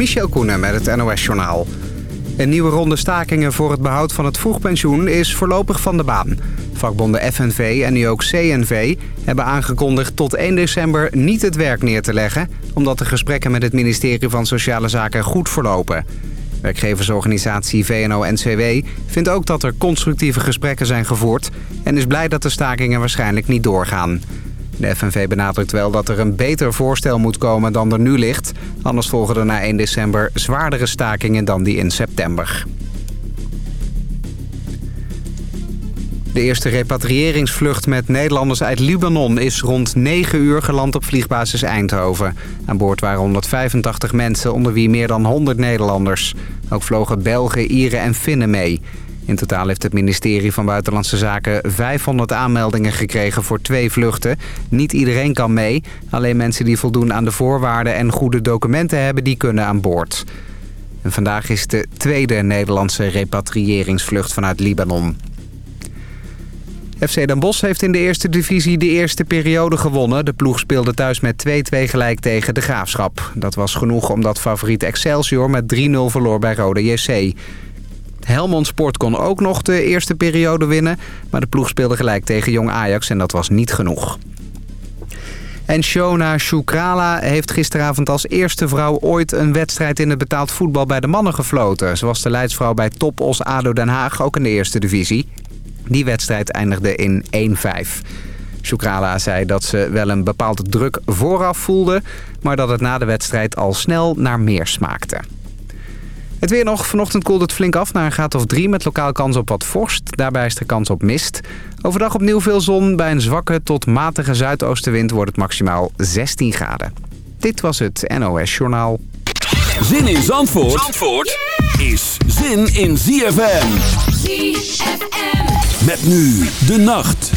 Michel Koenen met het NOS-journaal. Een nieuwe ronde stakingen voor het behoud van het vroegpensioen is voorlopig van de baan. Vakbonden FNV en nu ook CNV hebben aangekondigd tot 1 december niet het werk neer te leggen... omdat de gesprekken met het ministerie van Sociale Zaken goed verlopen. Werkgeversorganisatie VNO-NCW vindt ook dat er constructieve gesprekken zijn gevoerd... en is blij dat de stakingen waarschijnlijk niet doorgaan. De FNV benadrukt wel dat er een beter voorstel moet komen dan er nu ligt. Anders volgen er na 1 december zwaardere stakingen dan die in september. De eerste repatriëringsvlucht met Nederlanders uit Libanon is rond 9 uur geland op vliegbasis Eindhoven. Aan boord waren 185 mensen, onder wie meer dan 100 Nederlanders. Ook vlogen Belgen, Ieren en Finnen mee. In totaal heeft het ministerie van Buitenlandse Zaken 500 aanmeldingen gekregen voor twee vluchten. Niet iedereen kan mee. Alleen mensen die voldoen aan de voorwaarden en goede documenten hebben, die kunnen aan boord. En vandaag is de tweede Nederlandse repatriëringsvlucht vanuit Libanon. FC Den Bosch heeft in de eerste divisie de eerste periode gewonnen. De ploeg speelde thuis met 2-2 gelijk tegen de Graafschap. Dat was genoeg omdat favoriet Excelsior met 3-0 verloor bij Rode JC. Helmond Sport kon ook nog de eerste periode winnen. Maar de ploeg speelde gelijk tegen Jong Ajax en dat was niet genoeg. En Shona Shukrala heeft gisteravond als eerste vrouw ooit een wedstrijd in het betaald voetbal bij de mannen gefloten. Ze was de leidsvrouw bij Topos ADO Den Haag, ook in de eerste divisie. Die wedstrijd eindigde in 1-5. Shukrala zei dat ze wel een bepaalde druk vooraf voelde... maar dat het na de wedstrijd al snel naar meer smaakte. Het weer nog. Vanochtend koelt het flink af naar een graad of 3 met lokaal kans op wat vorst. Daarbij is er kans op mist. Overdag opnieuw veel zon. Bij een zwakke tot matige zuidoostenwind wordt het maximaal 16 graden. Dit was het NOS Journaal. Zin in Zandvoort, Zandvoort is zin in ZFM. ZFM. Met nu de nacht.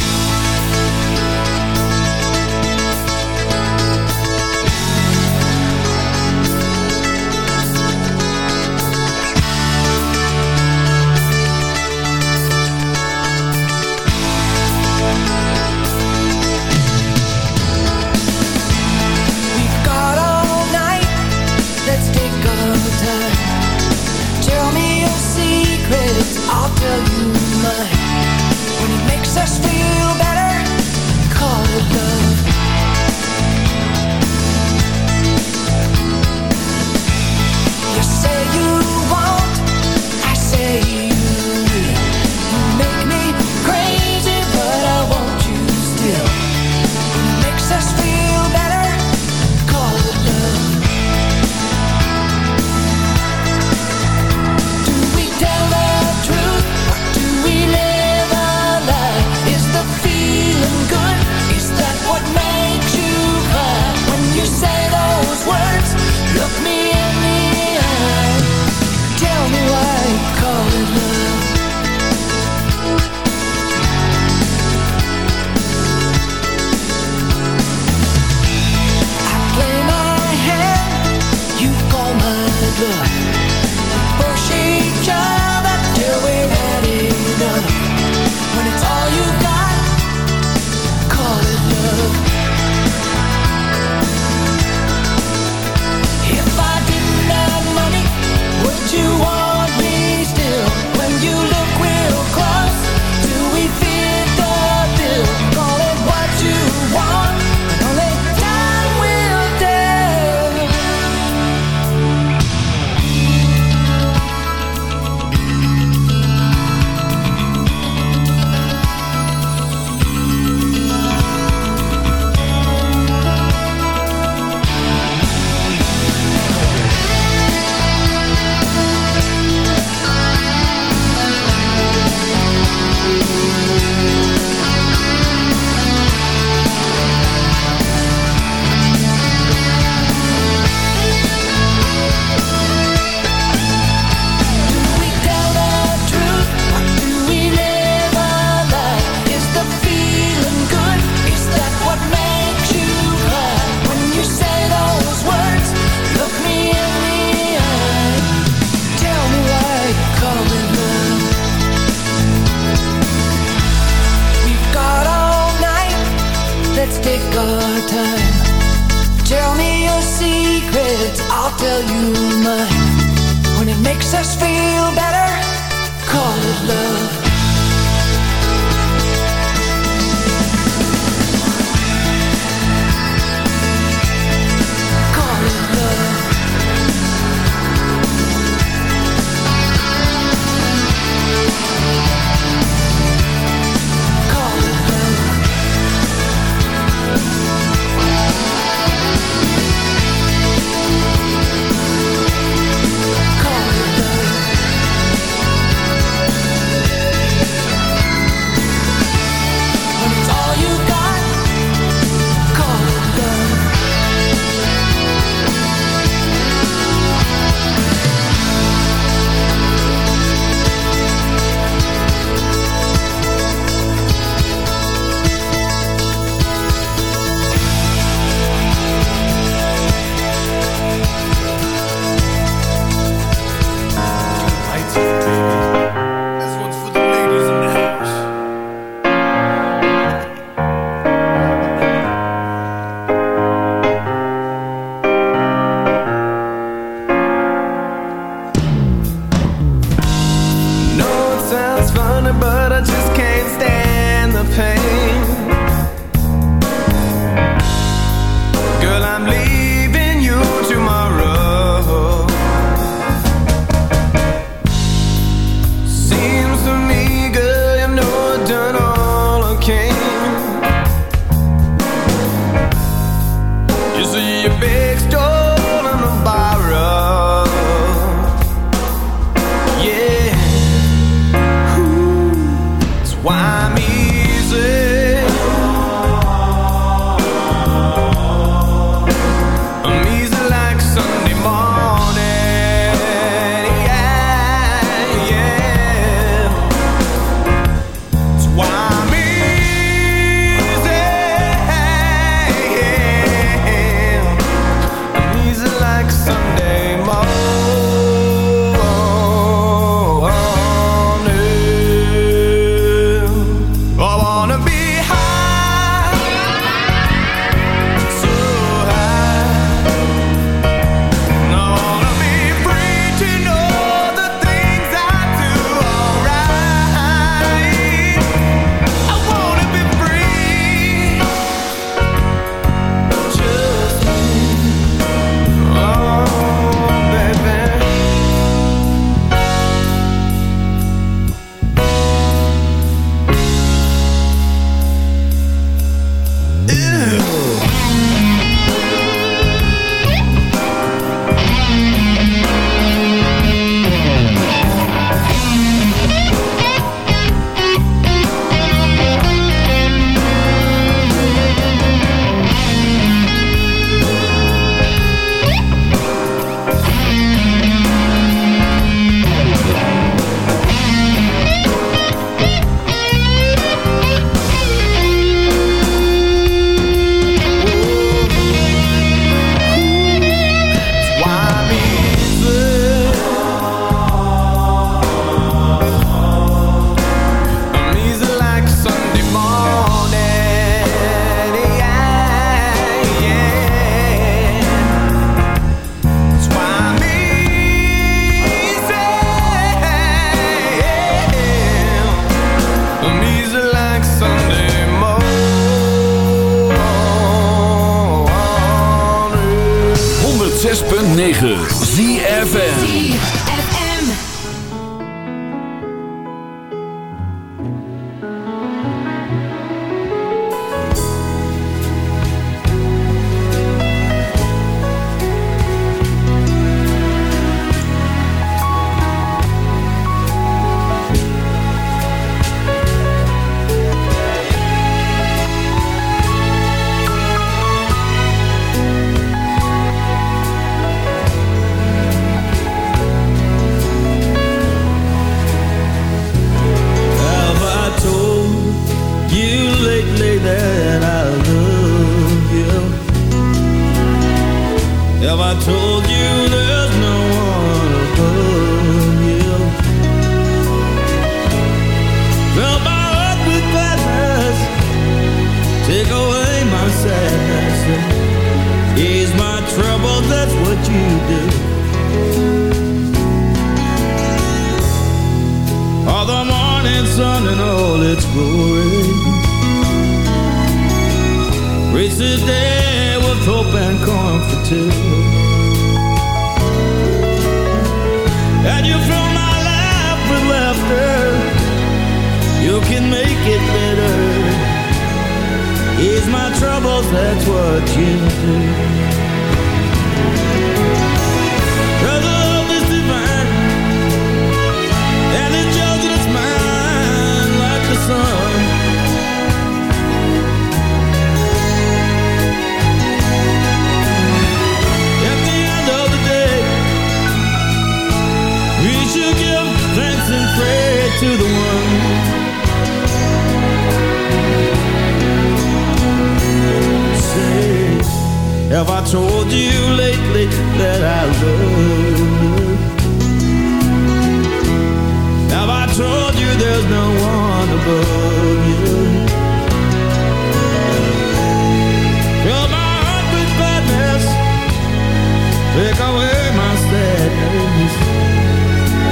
Take away my sadness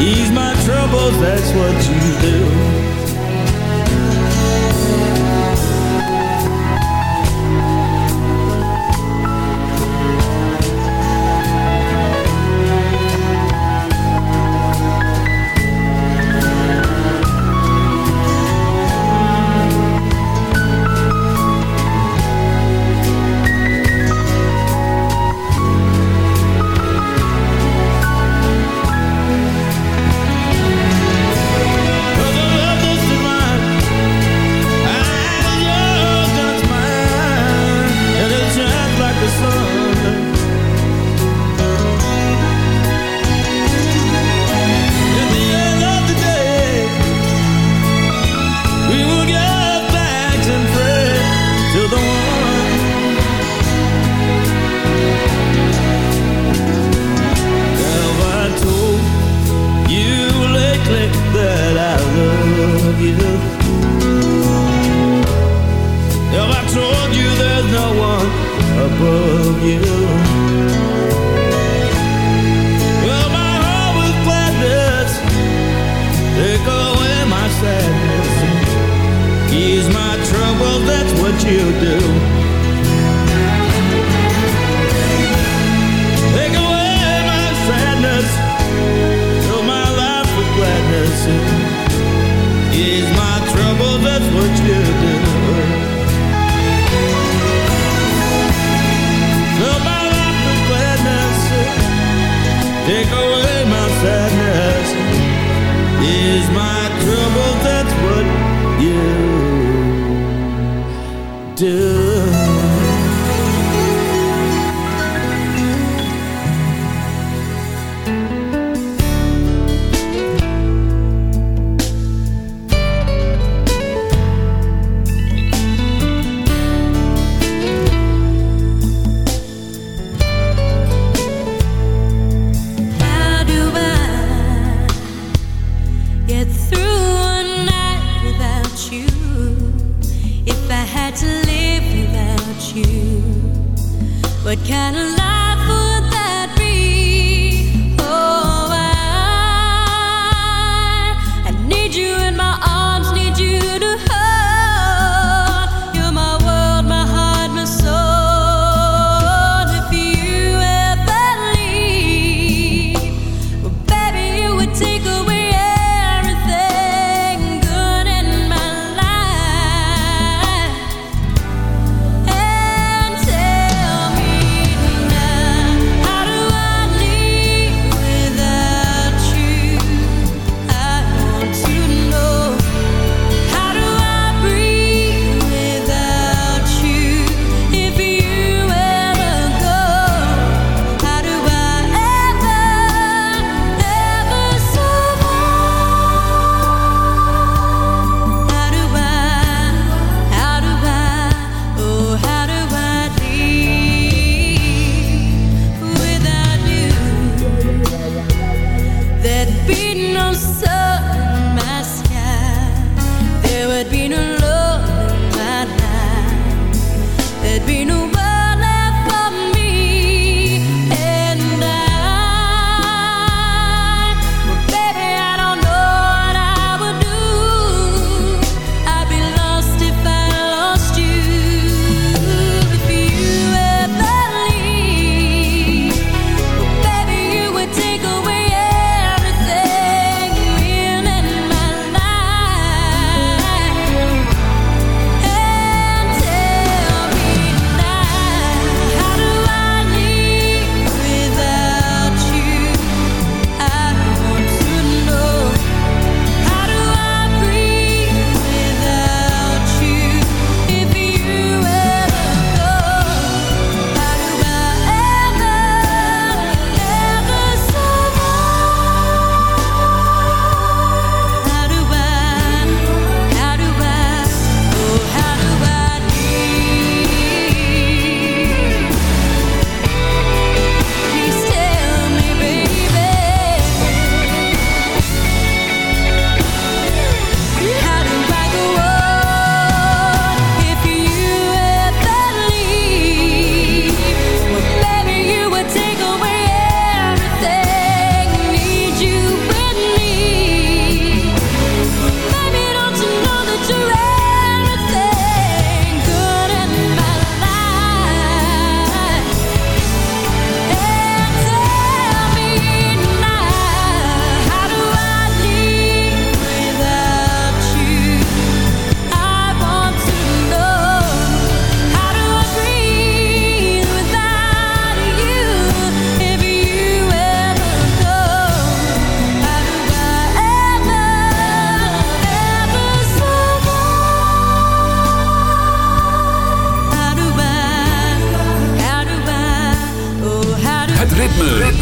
Ease my troubles, that's what you do.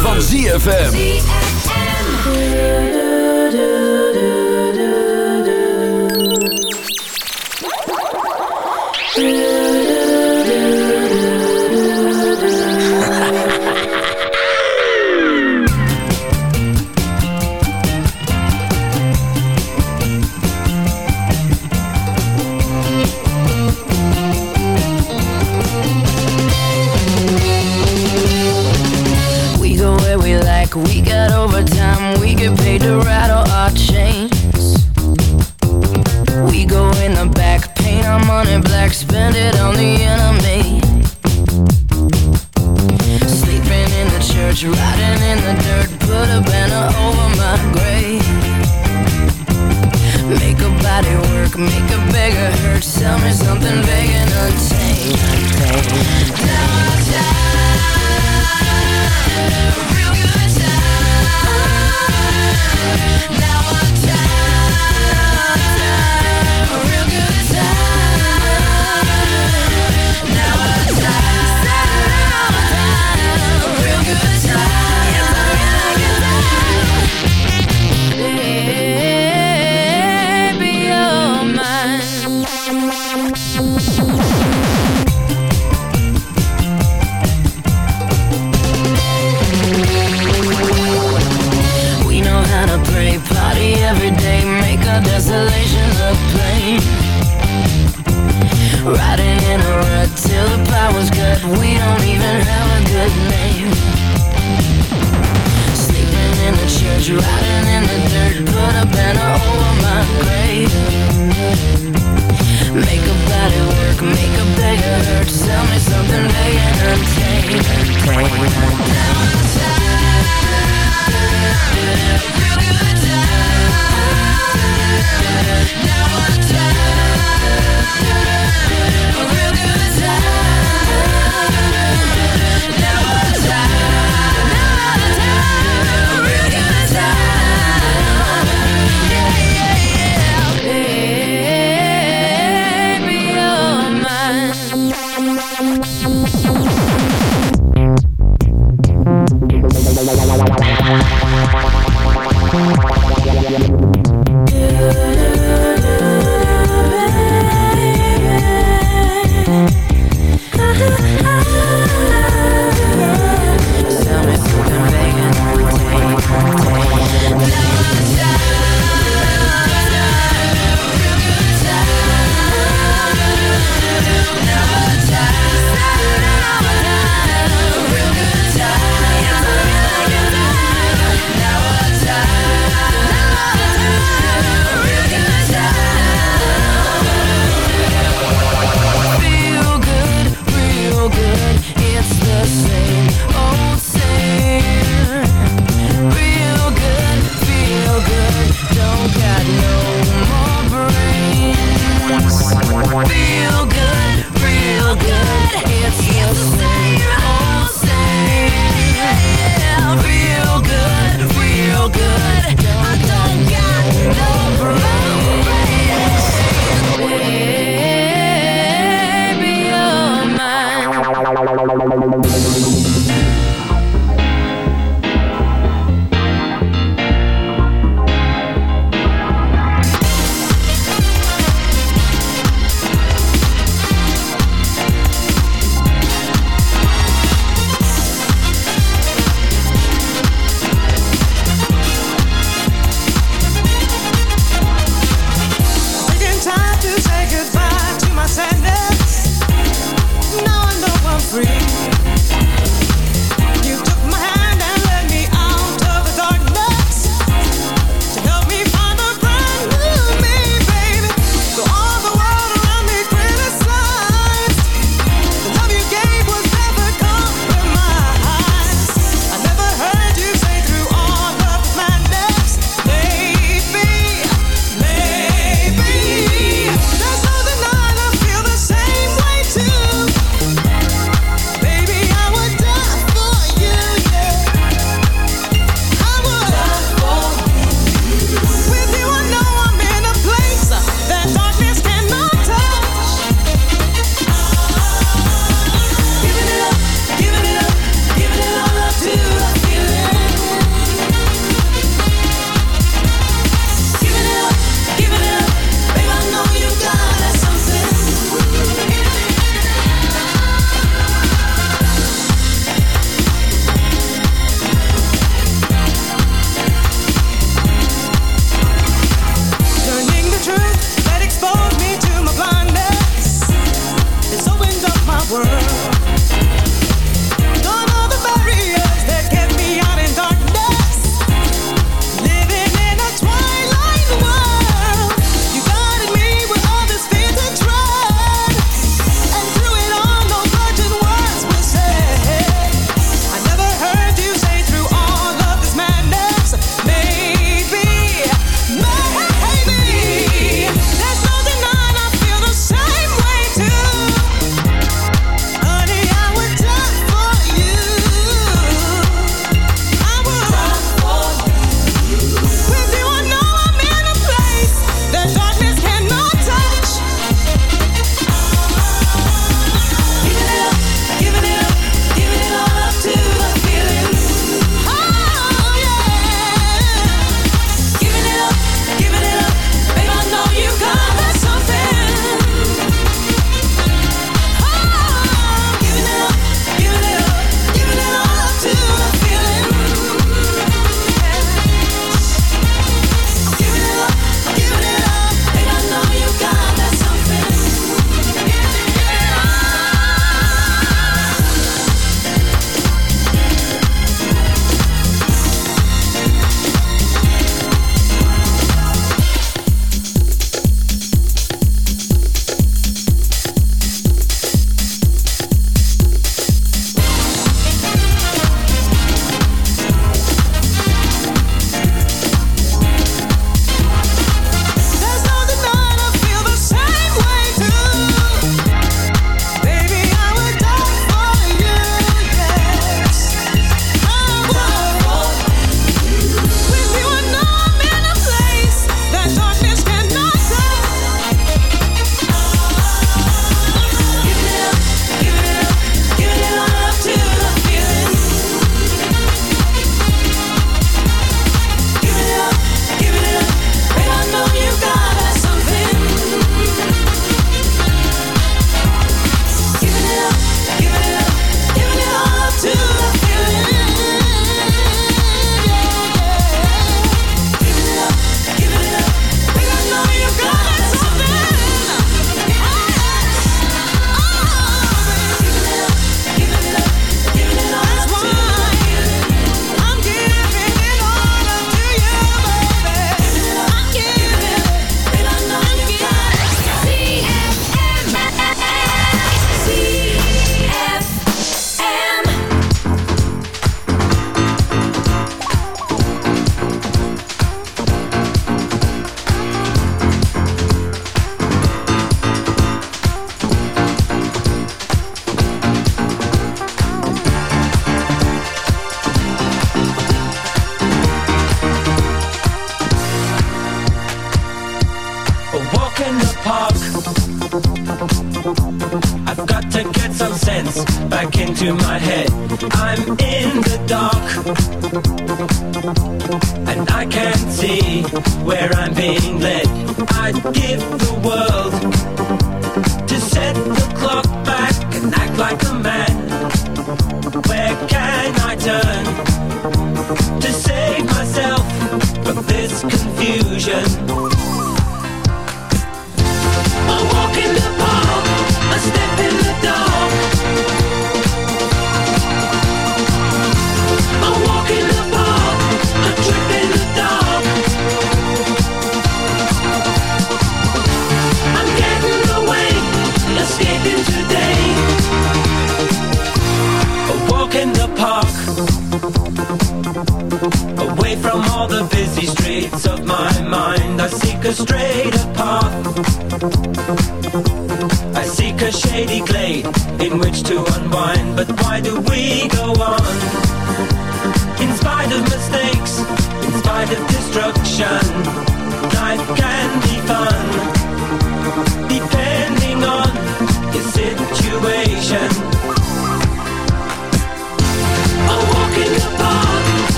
Van ZFM.